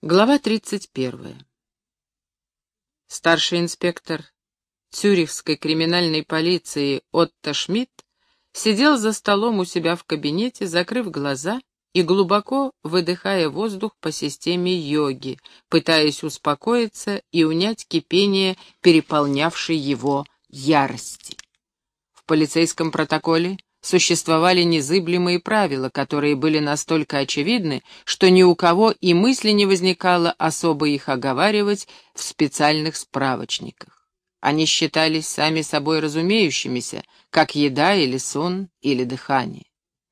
Глава 31. Старший инспектор Цюрихской криминальной полиции Отто Шмидт сидел за столом у себя в кабинете, закрыв глаза и глубоко выдыхая воздух по системе йоги, пытаясь успокоиться и унять кипение, переполнявшей его ярости. В полицейском протоколе существовали незыблемые правила, которые были настолько очевидны, что ни у кого и мысли не возникало особо их оговаривать в специальных справочниках. Они считались сами собой разумеющимися, как еда или сон или дыхание.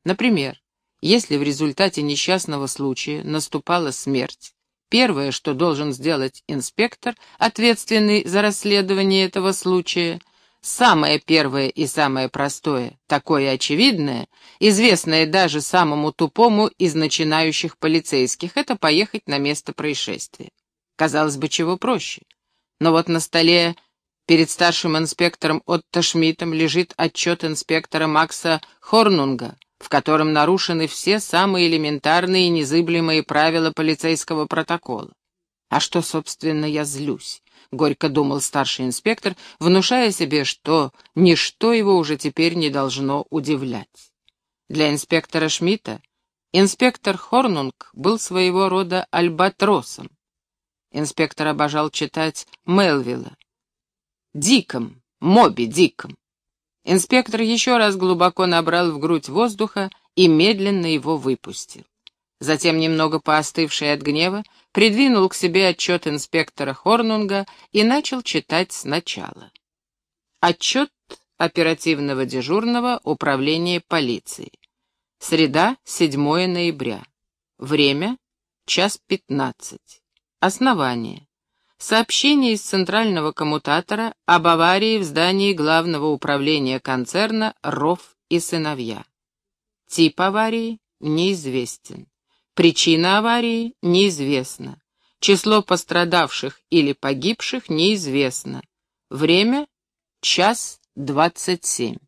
Например, если в результате несчастного случая наступала смерть, первое, что должен сделать инспектор, ответственный за расследование этого случая — Самое первое и самое простое, такое очевидное, известное даже самому тупому из начинающих полицейских, это поехать на место происшествия. Казалось бы, чего проще. Но вот на столе перед старшим инспектором Отто Шмидтом лежит отчет инспектора Макса Хорнунга, в котором нарушены все самые элементарные и незыблемые правила полицейского протокола. А что, собственно, я злюсь? — горько думал старший инспектор, внушая себе, что ничто его уже теперь не должно удивлять. Для инспектора Шмидта инспектор Хорнунг был своего рода альбатросом. Инспектор обожал читать Мелвилла. Диком, Моби Диком. Инспектор еще раз глубоко набрал в грудь воздуха и медленно его выпустил. Затем, немного поостывший от гнева, придвинул к себе отчет инспектора Хорнунга и начал читать сначала. Отчет оперативного дежурного управления полиции. Среда, 7 ноября. Время — час 15. Основание. Сообщение из центрального коммутатора об аварии в здании главного управления концерна «РОВ и сыновья». Тип аварии неизвестен. Причина аварии неизвестна. Число пострадавших или погибших неизвестно. Время — час двадцать семь.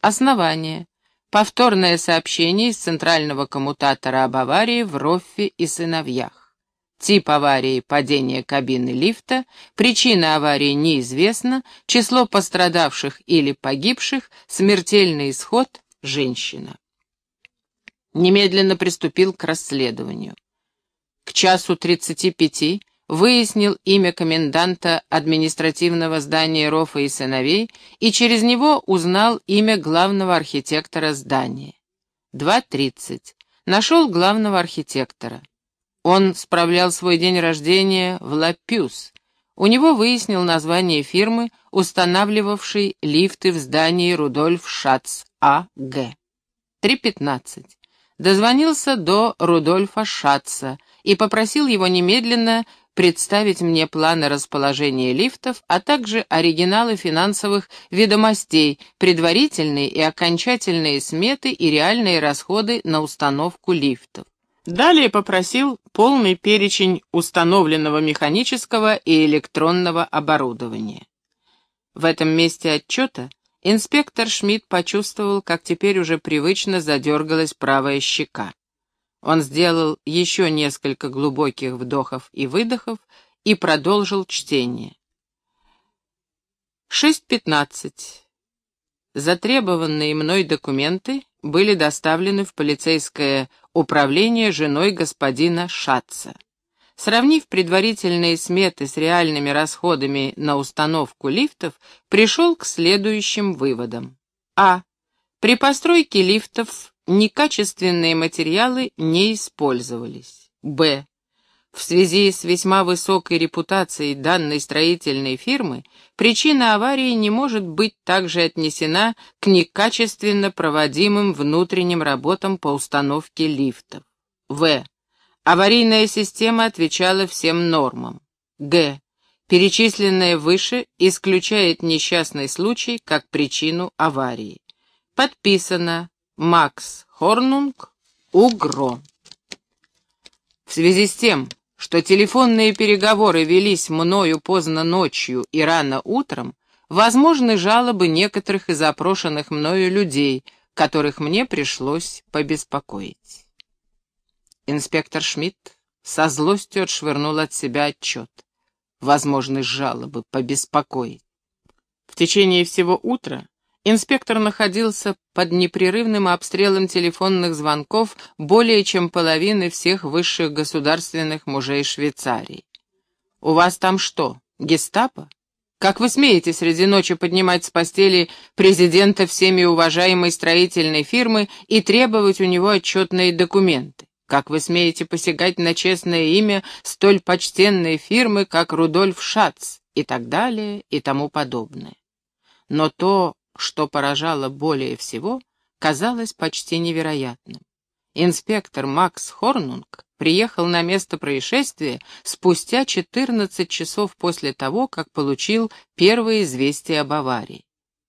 Основание. Повторное сообщение из центрального коммутатора об аварии в Роффе и сыновьях. Тип аварии — падение кабины лифта. Причина аварии неизвестна. Число пострадавших или погибших. Смертельный исход — женщина немедленно приступил к расследованию. К часу тридцати пяти выяснил имя коменданта административного здания Рофа и сыновей и через него узнал имя главного архитектора здания. Два тридцать. Нашел главного архитектора. Он справлял свой день рождения в Лапюс. У него выяснил название фирмы, устанавливавшей лифты в здании Рудольф Шац А.Г. пятнадцать дозвонился до Рудольфа Шатца и попросил его немедленно представить мне планы расположения лифтов, а также оригиналы финансовых ведомостей, предварительные и окончательные сметы и реальные расходы на установку лифтов. Далее попросил полный перечень установленного механического и электронного оборудования. В этом месте отчета Инспектор Шмидт почувствовал, как теперь уже привычно задергалась правая щека. Он сделал еще несколько глубоких вдохов и выдохов и продолжил чтение. 6.15. Затребованные мной документы были доставлены в полицейское управление женой господина Шатца. Сравнив предварительные сметы с реальными расходами на установку лифтов, пришел к следующим выводам. А. При постройке лифтов некачественные материалы не использовались. Б. В связи с весьма высокой репутацией данной строительной фирмы, причина аварии не может быть также отнесена к некачественно проводимым внутренним работам по установке лифтов. В. Аварийная система отвечала всем нормам. Г. Перечисленное выше исключает несчастный случай как причину аварии. Подписано Макс Хорнунг, УГРО. В связи с тем, что телефонные переговоры велись мною поздно ночью и рано утром, возможны жалобы некоторых из опрошенных мною людей, которых мне пришлось побеспокоить. Инспектор Шмидт со злостью отшвырнул от себя отчет. Возможность жалобы побеспокоить. В течение всего утра инспектор находился под непрерывным обстрелом телефонных звонков более чем половины всех высших государственных мужей Швейцарии. «У вас там что, гестапо? Как вы смеете среди ночи поднимать с постели президента всеми уважаемой строительной фирмы и требовать у него отчетные документы? Как вы смеете посягать на честное имя столь почтенной фирмы, как Рудольф Шац, и так далее, и тому подобное? Но то, что поражало более всего, казалось почти невероятным. Инспектор Макс Хорнунг приехал на место происшествия спустя 14 часов после того, как получил первые известия об аварии.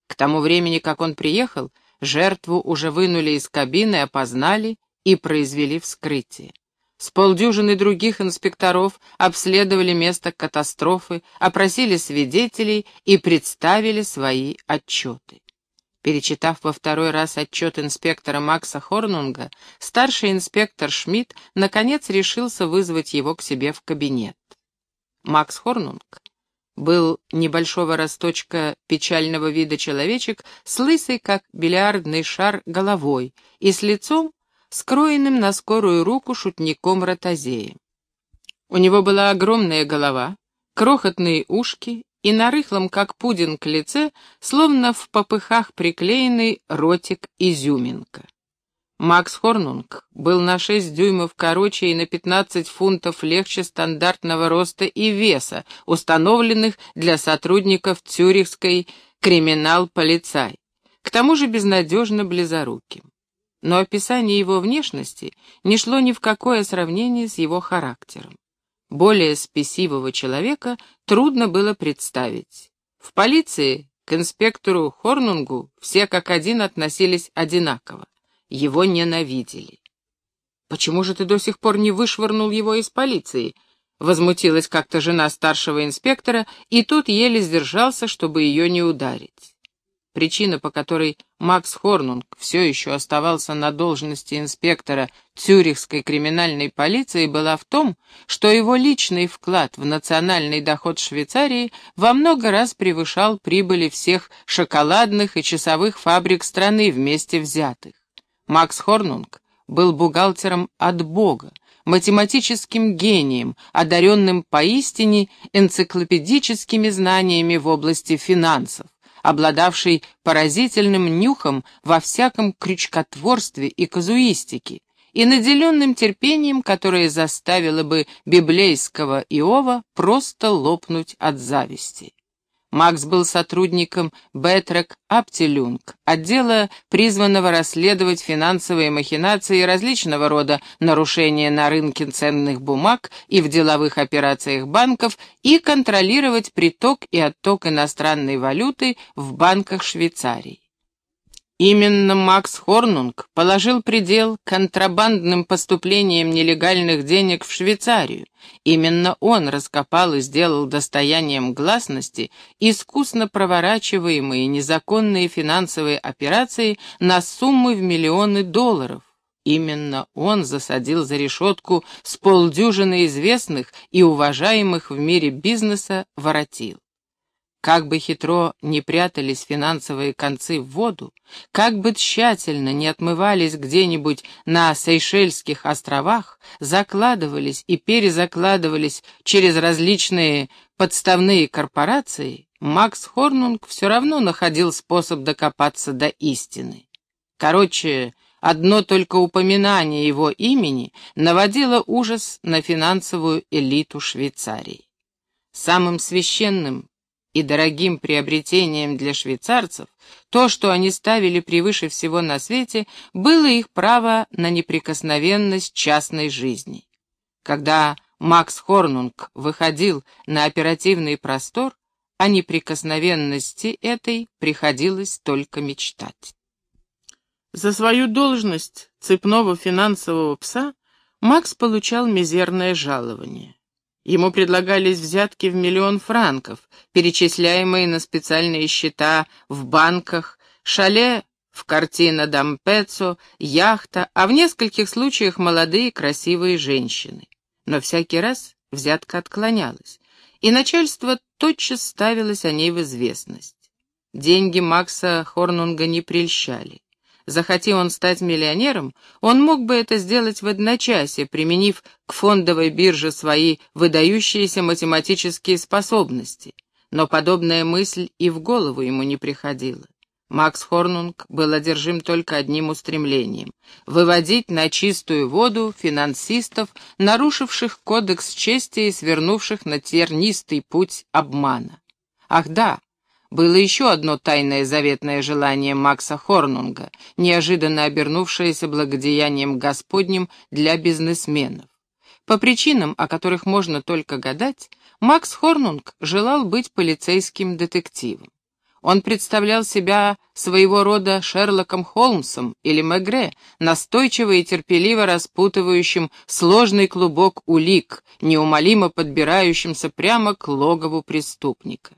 К тому времени, как он приехал, жертву уже вынули из кабины, опознали и произвели вскрытие. С полдюжины других инспекторов обследовали место катастрофы, опросили свидетелей и представили свои отчеты. Перечитав во второй раз отчет инспектора Макса Хорнунга, старший инспектор Шмидт наконец решился вызвать его к себе в кабинет. Макс Хорнунг был небольшого росточка печального вида человечек с лысой, как бильярдный шар, головой и с лицом, скроенным на скорую руку шутником-ротозеем. У него была огромная голова, крохотные ушки и на рыхлом, как пудинг, лице, словно в попыхах приклеенный ротик-изюминка. Макс Хорнунг был на 6 дюймов короче и на 15 фунтов легче стандартного роста и веса, установленных для сотрудников Цюрихской криминал-полицай, к тому же безнадежно близоруким. Но описание его внешности не шло ни в какое сравнение с его характером. Более спесивого человека трудно было представить. В полиции к инспектору Хорнунгу все как один относились одинаково. Его ненавидели. «Почему же ты до сих пор не вышвырнул его из полиции?» Возмутилась как-то жена старшего инспектора, и тот еле сдержался, чтобы ее не ударить. Причина, по которой Макс Хорнунг все еще оставался на должности инспектора Цюрихской криминальной полиции, была в том, что его личный вклад в национальный доход Швейцарии во много раз превышал прибыли всех шоколадных и часовых фабрик страны вместе взятых. Макс Хорнунг был бухгалтером от Бога, математическим гением, одаренным поистине энциклопедическими знаниями в области финансов обладавший поразительным нюхом во всяком крючкотворстве и казуистике, и наделенным терпением, которое заставило бы библейского Иова просто лопнуть от зависти. Макс был сотрудником Бетрек Аптилюнг, отдела, призванного расследовать финансовые махинации и различного рода нарушения на рынке ценных бумаг и в деловых операциях банков и контролировать приток и отток иностранной валюты в банках Швейцарии. Именно Макс Хорнунг положил предел контрабандным поступлениям нелегальных денег в Швейцарию. Именно он раскопал и сделал достоянием гласности искусно проворачиваемые незаконные финансовые операции на суммы в миллионы долларов. Именно он засадил за решетку с полдюжины известных и уважаемых в мире бизнеса воротил. Как бы хитро не прятались финансовые концы в воду, как бы тщательно не отмывались где-нибудь на Сейшельских островах, закладывались и перезакладывались через различные подставные корпорации, Макс Хорнунг все равно находил способ докопаться до истины. Короче, одно только упоминание его имени наводило ужас на финансовую элиту Швейцарии. Самым священным и дорогим приобретением для швейцарцев, то, что они ставили превыше всего на свете, было их право на неприкосновенность частной жизни. Когда Макс Хорнунг выходил на оперативный простор, о неприкосновенности этой приходилось только мечтать. За свою должность цепного финансового пса Макс получал мизерное жалование. Ему предлагались взятки в миллион франков, перечисляемые на специальные счета в банках, шале в картина Дампецо, яхта, а в нескольких случаях молодые красивые женщины. Но всякий раз взятка отклонялась, и начальство тотчас ставилось о ней в известность. Деньги Макса Хорнунга не прельщали. Захоти он стать миллионером, он мог бы это сделать в одночасье, применив к фондовой бирже свои выдающиеся математические способности. Но подобная мысль и в голову ему не приходила. Макс Хорнунг был одержим только одним устремлением — выводить на чистую воду финансистов, нарушивших кодекс чести и свернувших на тернистый путь обмана. Ах да, было еще одно тайное заветное желание Макса Хорнунга, неожиданно обернувшееся благодеянием Господним для бизнесменов. По причинам, о которых можно только гадать, Макс Хорнунг желал быть полицейским детективом. Он представлял себя своего рода Шерлоком Холмсом или Мегре, настойчиво и терпеливо распутывающим сложный клубок улик, неумолимо подбирающимся прямо к логову преступника.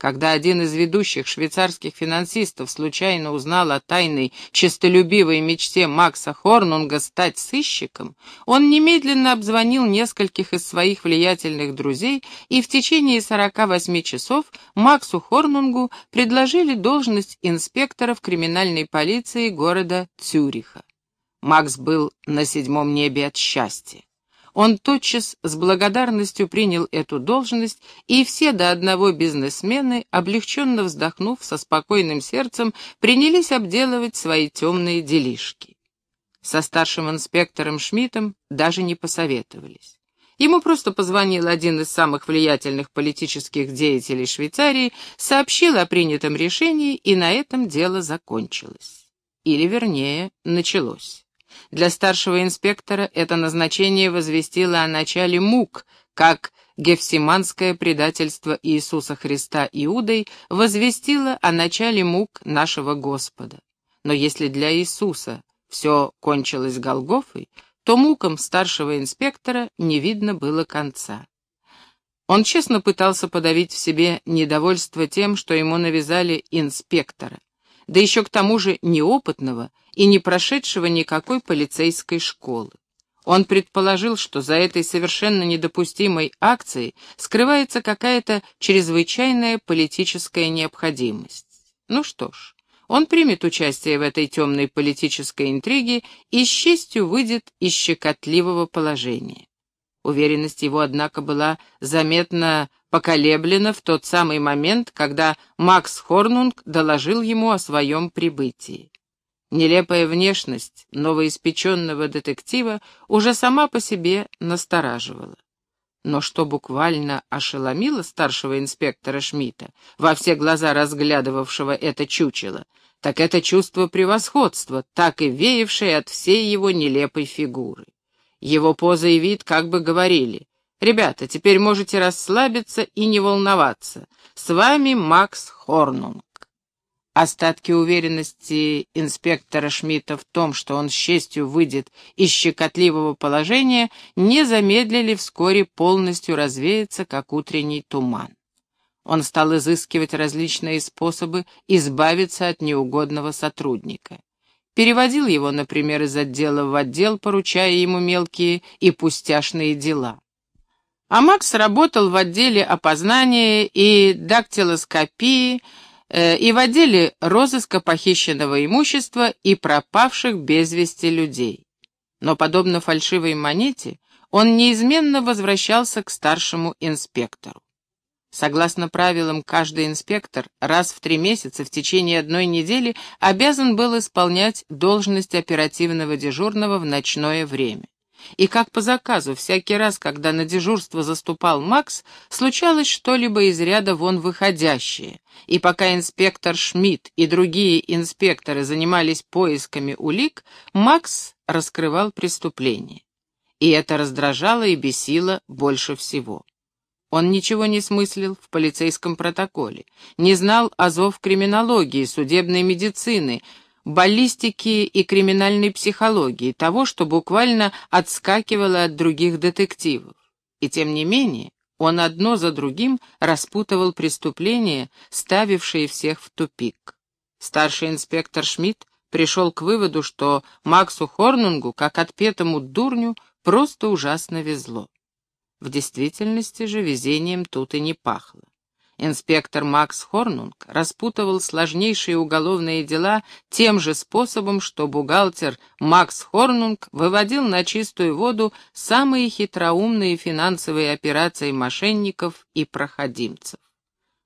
Когда один из ведущих швейцарских финансистов случайно узнал о тайной, честолюбивой мечте Макса Хорнунга стать сыщиком, он немедленно обзвонил нескольких из своих влиятельных друзей, и в течение 48 часов Максу Хорнунгу предложили должность инспектора в криминальной полиции города Цюриха. Макс был на седьмом небе от счастья. Он тотчас с благодарностью принял эту должность, и все до одного бизнесмены, облегченно вздохнув со спокойным сердцем, принялись обделывать свои темные делишки. Со старшим инспектором Шмидтом даже не посоветовались. Ему просто позвонил один из самых влиятельных политических деятелей Швейцарии, сообщил о принятом решении, и на этом дело закончилось. Или, вернее, началось. Для старшего инспектора это назначение возвестило о начале мук, как гефсиманское предательство Иисуса Христа Иудой возвестило о начале мук нашего Господа. Но если для Иисуса все кончилось Голгофой, то мукам старшего инспектора не видно было конца. Он честно пытался подавить в себе недовольство тем, что ему навязали инспектора, да еще к тому же неопытного и не прошедшего никакой полицейской школы. Он предположил, что за этой совершенно недопустимой акцией скрывается какая-то чрезвычайная политическая необходимость. Ну что ж, он примет участие в этой темной политической интриге и с честью выйдет из щекотливого положения. Уверенность его, однако, была заметно поколеблена в тот самый момент, когда Макс Хорнунг доложил ему о своем прибытии. Нелепая внешность новоиспеченного детектива уже сама по себе настораживала. Но что буквально ошеломило старшего инспектора Шмидта, во все глаза разглядывавшего это чучело, так это чувство превосходства, так и веявшее от всей его нелепой фигуры. Его поза и вид как бы говорили, «Ребята, теперь можете расслабиться и не волноваться. С вами Макс Хорнунг». Остатки уверенности инспектора Шмидта в том, что он с честью выйдет из щекотливого положения, не замедлили вскоре полностью развеяться, как утренний туман. Он стал изыскивать различные способы избавиться от неугодного сотрудника. Переводил его, например, из отдела в отдел, поручая ему мелкие и пустяшные дела. А Макс работал в отделе опознания и дактилоскопии, и в отделе розыска похищенного имущества и пропавших без вести людей. Но, подобно фальшивой монете, он неизменно возвращался к старшему инспектору. Согласно правилам, каждый инспектор раз в три месяца в течение одной недели обязан был исполнять должность оперативного дежурного в ночное время. И как по заказу, всякий раз, когда на дежурство заступал Макс, случалось что-либо из ряда вон выходящее. И пока инспектор Шмидт и другие инспекторы занимались поисками улик, Макс раскрывал преступление. И это раздражало и бесило больше всего. Он ничего не смыслил в полицейском протоколе, не знал азов криминологии, судебной медицины, баллистики и криминальной психологии, того, что буквально отскакивало от других детективов. И тем не менее, он одно за другим распутывал преступления, ставившие всех в тупик. Старший инспектор Шмидт пришел к выводу, что Максу Хорнунгу, как отпетому дурню, просто ужасно везло. В действительности же везением тут и не пахло. Инспектор Макс Хорнунг распутывал сложнейшие уголовные дела тем же способом, что бухгалтер Макс Хорнунг выводил на чистую воду самые хитроумные финансовые операции мошенников и проходимцев.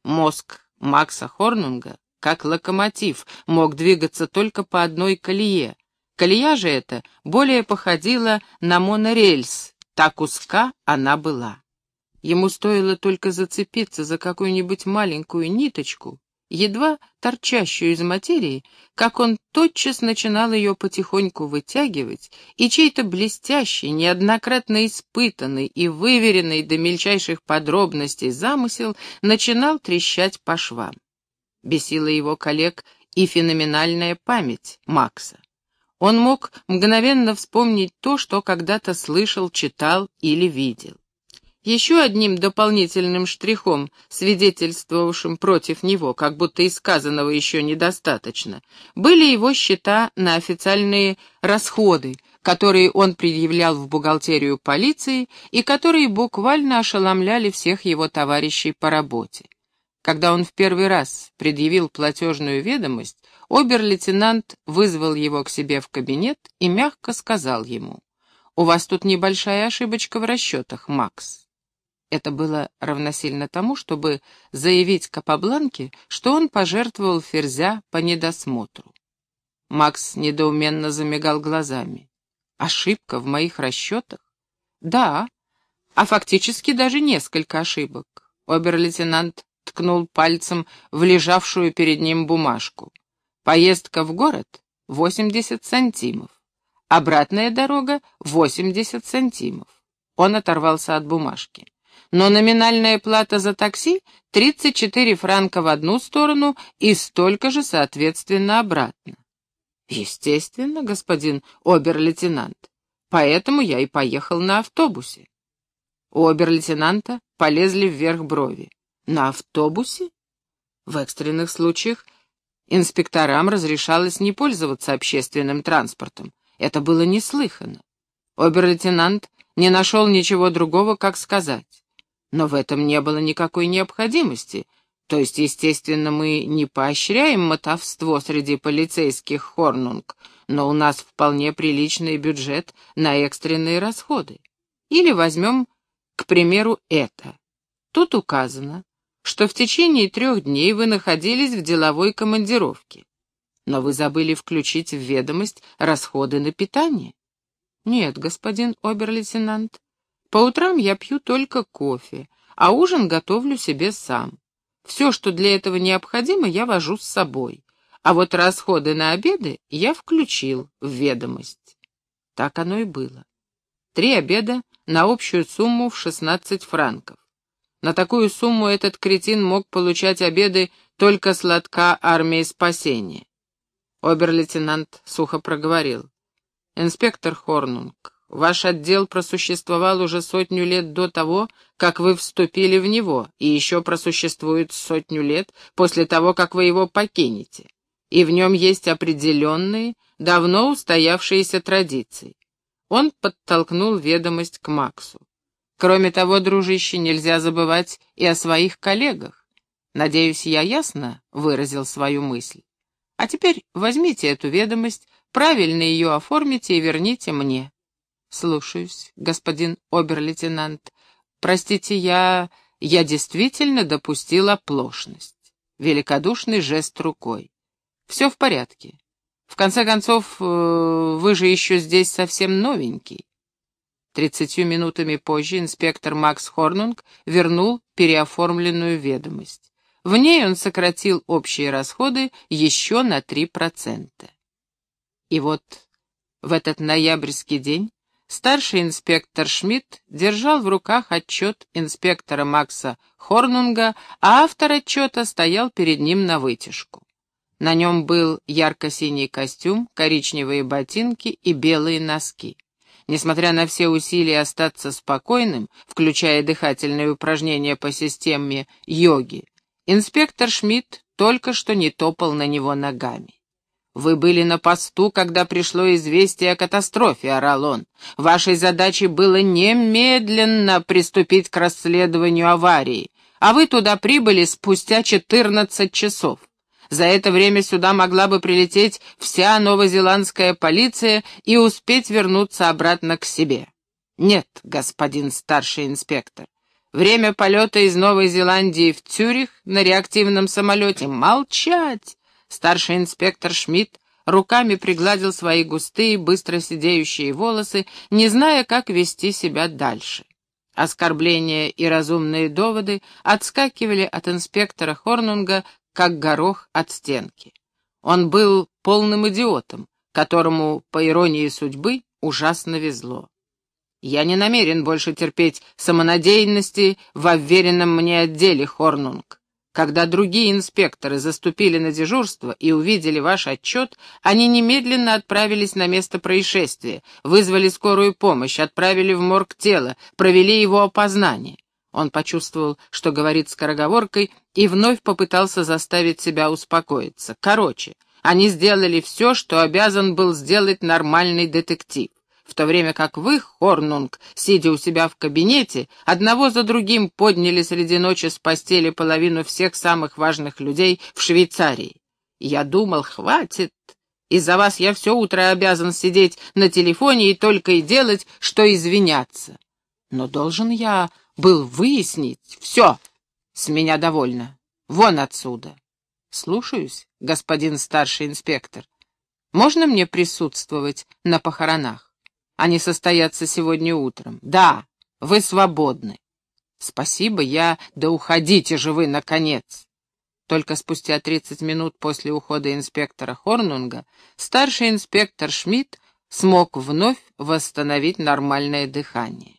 Мозг Макса Хорнунга, как локомотив, мог двигаться только по одной колее. Колея же эта более походила на монорельс, так узка она была. Ему стоило только зацепиться за какую-нибудь маленькую ниточку, едва торчащую из материи, как он тотчас начинал ее потихоньку вытягивать, и чей-то блестящий, неоднократно испытанный и выверенный до мельчайших подробностей замысел начинал трещать по швам. Бесила его коллег и феноменальная память Макса. Он мог мгновенно вспомнить то, что когда-то слышал, читал или видел. Еще одним дополнительным штрихом, свидетельствовавшим против него, как будто и сказанного еще недостаточно, были его счета на официальные расходы, которые он предъявлял в бухгалтерию полиции и которые буквально ошеломляли всех его товарищей по работе. Когда он в первый раз предъявил платежную ведомость, обер-лейтенант вызвал его к себе в кабинет и мягко сказал ему, «У вас тут небольшая ошибочка в расчетах, Макс». Это было равносильно тому, чтобы заявить Капабланке, что он пожертвовал ферзя по недосмотру. Макс недоуменно замигал глазами. «Ошибка в моих расчетах?» «Да, а фактически даже несколько ошибок». Обер-лейтенант ткнул пальцем в лежавшую перед ним бумажку. «Поездка в город — 80 сантимов. Обратная дорога — 80 сантимов». Он оторвался от бумажки но номинальная плата за такси — 34 франка в одну сторону и столько же, соответственно, обратно. Естественно, господин обер-лейтенант. Поэтому я и поехал на автобусе. У обер-лейтенанта полезли вверх брови. На автобусе? В экстренных случаях инспекторам разрешалось не пользоваться общественным транспортом. Это было неслыханно. Обер-лейтенант не нашел ничего другого, как сказать. Но в этом не было никакой необходимости. То есть, естественно, мы не поощряем мотовство среди полицейских Хорнунг, но у нас вполне приличный бюджет на экстренные расходы. Или возьмем, к примеру, это. Тут указано, что в течение трех дней вы находились в деловой командировке. Но вы забыли включить в ведомость расходы на питание. Нет, господин обер-лейтенант, по утрам я пью только кофе, а ужин готовлю себе сам. Все, что для этого необходимо, я вожу с собой. А вот расходы на обеды я включил в ведомость. Так оно и было. Три обеда на общую сумму в 16 франков. На такую сумму этот кретин мог получать обеды только сладка армии спасения. Обер-лейтенант сухо проговорил. «Инспектор Хорнунг, Ваш отдел просуществовал уже сотню лет до того, как вы вступили в него, и еще просуществует сотню лет после того, как вы его покинете. И в нем есть определенные, давно устоявшиеся традиции. Он подтолкнул ведомость к Максу. Кроме того, дружище, нельзя забывать и о своих коллегах. Надеюсь, я ясно выразил свою мысль. А теперь возьмите эту ведомость, правильно ее оформите и верните мне. «Слушаюсь, господин обер-лейтенант. Простите, я... я действительно допустил оплошность». Великодушный жест рукой. «Все в порядке. В конце концов, э, вы же еще здесь совсем новенький». Тридцатью минутами позже инспектор Макс Хорнунг вернул переоформленную ведомость. В ней он сократил общие расходы еще на 3%. И вот в этот ноябрьский день Старший инспектор Шмидт держал в руках отчет инспектора Макса Хорнунга, а автор отчета стоял перед ним на вытяжку. На нем был ярко-синий костюм, коричневые ботинки и белые носки. Несмотря на все усилия остаться спокойным, включая дыхательные упражнения по системе йоги, инспектор Шмидт только что не топал на него ногами. «Вы были на посту, когда пришло известие о катастрофе», — орал он. «Вашей задачей было немедленно приступить к расследованию аварии, а вы туда прибыли спустя 14 часов. За это время сюда могла бы прилететь вся новозеландская полиция и успеть вернуться обратно к себе». «Нет, господин старший инспектор, время полета из Новой Зеландии в Цюрих на реактивном самолете. Молчать!» Старший инспектор Шмидт руками пригладил свои густые, быстро сидеющие волосы, не зная, как вести себя дальше. Оскорбления и разумные доводы отскакивали от инспектора Хорнунга, как горох от стенки. Он был полным идиотом, которому, по иронии судьбы, ужасно везло. Я не намерен больше терпеть самонадеянности в уверенном мне отделе, Хорнунг. Когда другие инспекторы заступили на дежурство и увидели ваш отчет, они немедленно отправились на место происшествия, вызвали скорую помощь, отправили в морг тело, провели его опознание. Он почувствовал, что говорит скороговоркой, и вновь попытался заставить себя успокоиться. Короче, они сделали все, что обязан был сделать нормальный детектив в то время как вы, Хорнунг, сидя у себя в кабинете, одного за другим подняли среди ночи с постели половину всех самых важных людей в Швейцарии. Я думал, хватит. Из-за вас я все утро обязан сидеть на телефоне и только и делать, что извиняться. Но должен я был выяснить все. С меня довольно. Вон отсюда. Слушаюсь, господин старший инспектор. Можно мне присутствовать на похоронах? Они состоятся сегодня утром. Да, вы свободны. Спасибо, я... Да уходите же вы, наконец. Только спустя 30 минут после ухода инспектора Хорнунга старший инспектор Шмидт смог вновь восстановить нормальное дыхание.